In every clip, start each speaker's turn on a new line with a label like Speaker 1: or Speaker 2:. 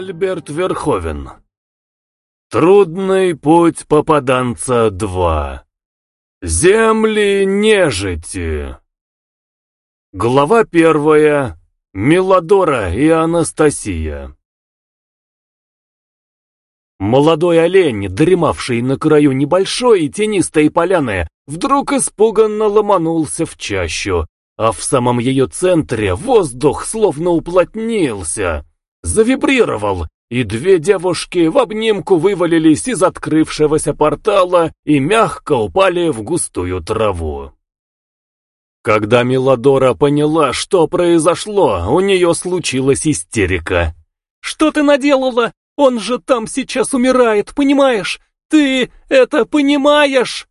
Speaker 1: Альберт Верховен. Трудный путь попаданца 2. Земли нежити. Глава первая. Мелодора и Анастасия. Молодой олень, дремавший на краю небольшой и тенистой поляны, вдруг испуганно ломанулся в чащу, а в самом ее центре воздух словно уплотнился, завибрировал, и две девушки в обнимку вывалились из открывшегося портала и мягко упали в густую траву. Когда Миладора поняла, что произошло, у нее случилась истерика.
Speaker 2: «Что ты наделала? Он же там сейчас умирает, понимаешь? Ты это понимаешь?»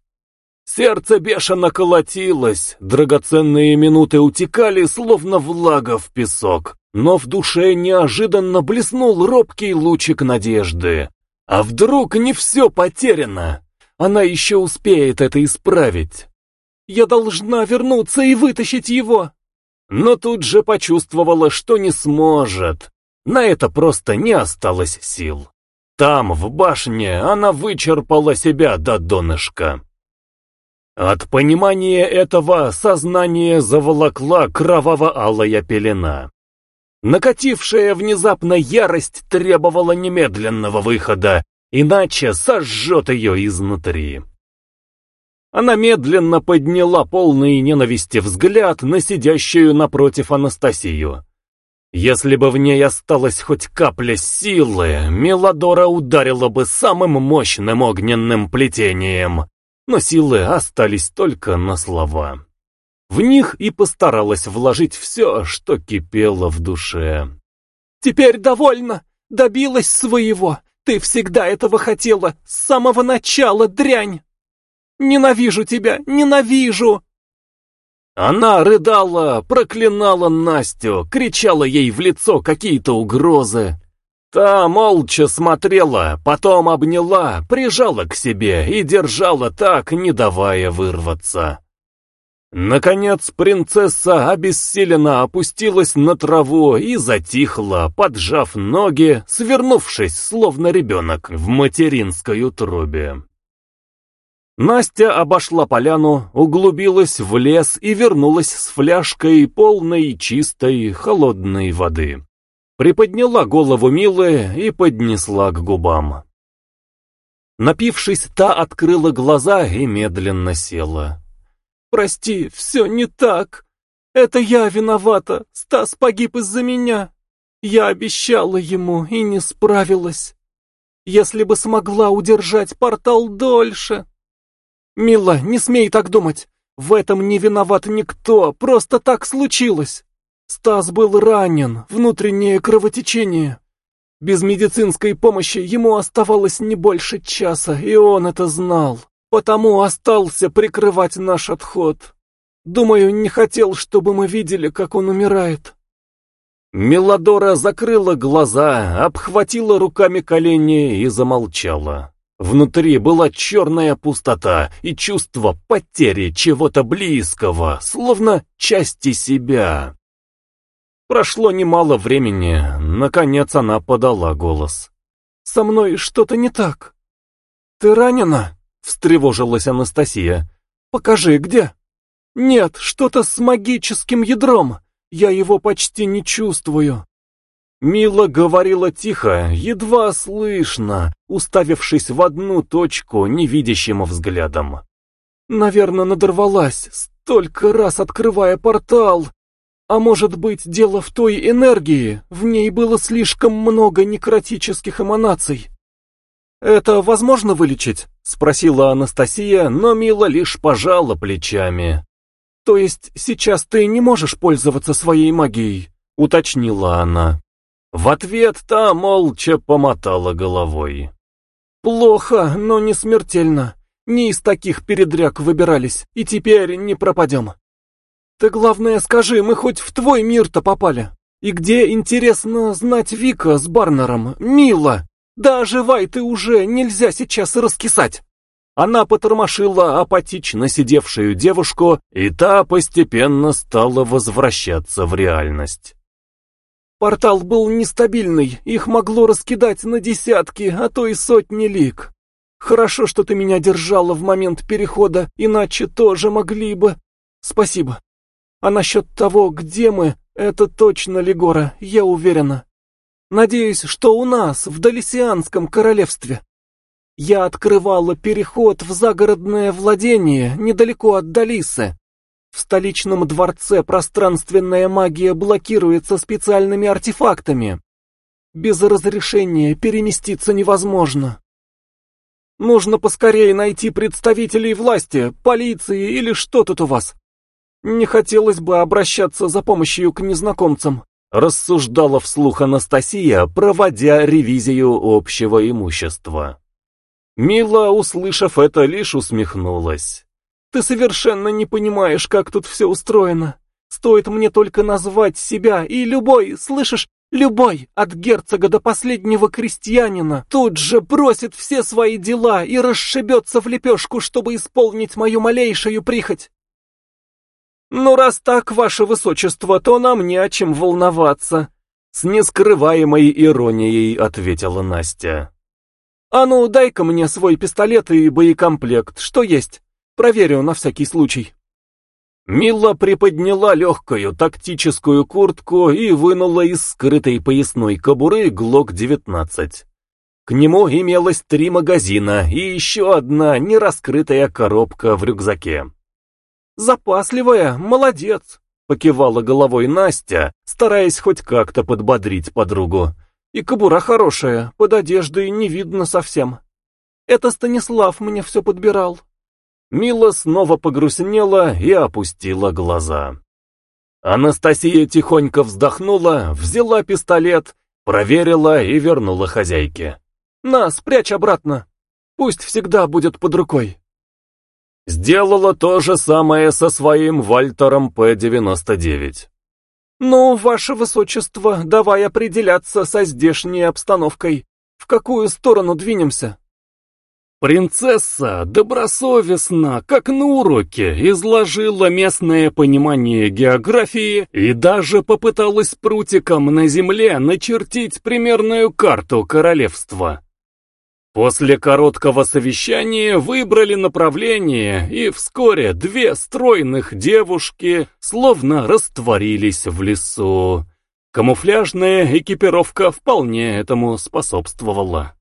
Speaker 1: Сердце бешено колотилось, драгоценные минуты утекали, словно влага в песок, но в душе неожиданно блеснул робкий лучик надежды. А вдруг не все потеряно? Она еще успеет это исправить.
Speaker 2: «Я должна вернуться и вытащить его!»
Speaker 1: Но тут же почувствовала, что не сможет. На это просто не осталось сил. Там, в башне, она вычерпала себя до донышка. От понимания этого сознание заволокла кроваво-алая пелена. Накатившая внезапно ярость требовала немедленного выхода, иначе сожжет ее изнутри. Она медленно подняла полный ненависти взгляд на сидящую напротив Анастасию. Если бы в ней осталась хоть капля силы, Мелодора ударила бы самым мощным огненным плетением, но силы остались только на слова. В них и постаралась вложить все, что кипело в душе.
Speaker 2: «Теперь довольно! Добилась своего! Ты всегда этого хотела! С самого начала, дрянь! Ненавижу тебя! Ненавижу!»
Speaker 1: Она рыдала, проклинала Настю, кричала ей в лицо какие-то угрозы. Та молча смотрела, потом обняла, прижала к себе и держала так, не давая вырваться. Наконец принцесса обессиленно опустилась на траву и затихла, поджав ноги, свернувшись, словно ребенок, в материнской утробе. Настя обошла поляну, углубилась в лес и вернулась с фляжкой полной чистой холодной воды приподняла голову Милы и поднесла к губам. Напившись, та открыла глаза и медленно села.
Speaker 2: «Прости, все не так. Это я виновата. Стас погиб из-за меня. Я обещала ему и не справилась. Если бы смогла удержать портал дольше...» «Мила, не смей так думать. В этом не виноват никто, просто так случилось. Стас был ранен, внутреннее кровотечение. Без медицинской помощи ему оставалось не больше часа, и он это знал. Потому остался прикрывать наш отход. Думаю, не хотел, чтобы мы видели, как он умирает.
Speaker 1: Мелодора закрыла глаза, обхватила руками колени и замолчала. Внутри была черная пустота и чувство потери чего-то близкого, словно части себя. Прошло немало времени, наконец она подала голос.
Speaker 2: «Со мной что-то не так». «Ты ранена?» — встревожилась Анастасия. «Покажи, где?» «Нет, что-то с магическим ядром. Я его почти не чувствую».
Speaker 1: Мила говорила тихо, едва слышно, уставившись в одну точку невидящим взглядом.
Speaker 2: «Наверное, надорвалась, столько раз открывая портал, а может быть, дело в той энергии, в ней было слишком много некротических эманаций. «Это возможно вылечить?» — спросила Анастасия, но Мила лишь пожала плечами. «То есть сейчас ты не можешь пользоваться своей магией?» — уточнила она. В ответ та молча помотала головой. «Плохо, но не смертельно. Не из таких передряг выбирались, и теперь не пропадем. Ты, главное, скажи, мы хоть в твой мир-то попали? И где, интересно, знать Вика с Барнером? Мила! Да оживай ты уже, нельзя сейчас раскисать!» Она потормошила апатично сидевшую девушку, и та постепенно стала возвращаться в реальность. Портал был нестабильный, их могло раскидать на десятки, а то и сотни лик. Хорошо, что ты меня держала в момент перехода, иначе тоже могли бы. Спасибо. А насчет того, где мы, это точно Легора, я уверена. Надеюсь, что у нас, в Далисианском королевстве. Я открывала переход в загородное владение, недалеко от Далисы. В столичном дворце пространственная магия блокируется специальными артефактами. Без разрешения переместиться невозможно. Нужно поскорее найти представителей власти, полиции или что тут у вас. Не хотелось бы обращаться за помощью к незнакомцам.
Speaker 1: Рассуждала вслух Анастасия, проводя ревизию общего имущества. Мила, услышав это, лишь усмехнулась.
Speaker 2: Ты совершенно не понимаешь, как тут все устроено. Стоит мне только назвать себя, и любой, слышишь, любой, от герцога до последнего крестьянина, тут же бросит все свои дела и расшибется в лепешку, чтобы исполнить мою малейшую прихоть. Ну, раз так, ваше высочество, то нам не о чем волноваться.
Speaker 1: С нескрываемой иронией ответила Настя.
Speaker 2: А ну, дай-ка мне свой пистолет и боекомплект, что есть. Проверю на всякий случай.
Speaker 1: Мила приподняла легкую тактическую куртку и вынула из скрытой поясной кобуры ГЛОК-19. К нему имелось три магазина и еще одна нераскрытая коробка в рюкзаке.
Speaker 2: «Запасливая, молодец!» — покивала головой Настя, стараясь хоть как-то подбодрить подругу. «И кобура хорошая, под одеждой не видно совсем. Это Станислав мне все подбирал».
Speaker 1: Мила снова погрустнела и опустила глаза. Анастасия тихонько вздохнула, взяла пистолет, проверила и вернула хозяйке.
Speaker 2: «На, спрячь обратно. Пусть всегда будет под рукой».
Speaker 1: Сделала то же самое со своим Вальтером П-99.
Speaker 2: «Ну, ваше высочество, давай определяться со здешней обстановкой. В какую сторону двинемся?»
Speaker 1: Принцесса добросовестно, как на уроке, изложила местное понимание географии и даже попыталась прутиком на земле начертить примерную карту королевства. После короткого совещания выбрали направление, и вскоре две стройных девушки словно растворились в лесу. Камуфляжная экипировка вполне этому способствовала.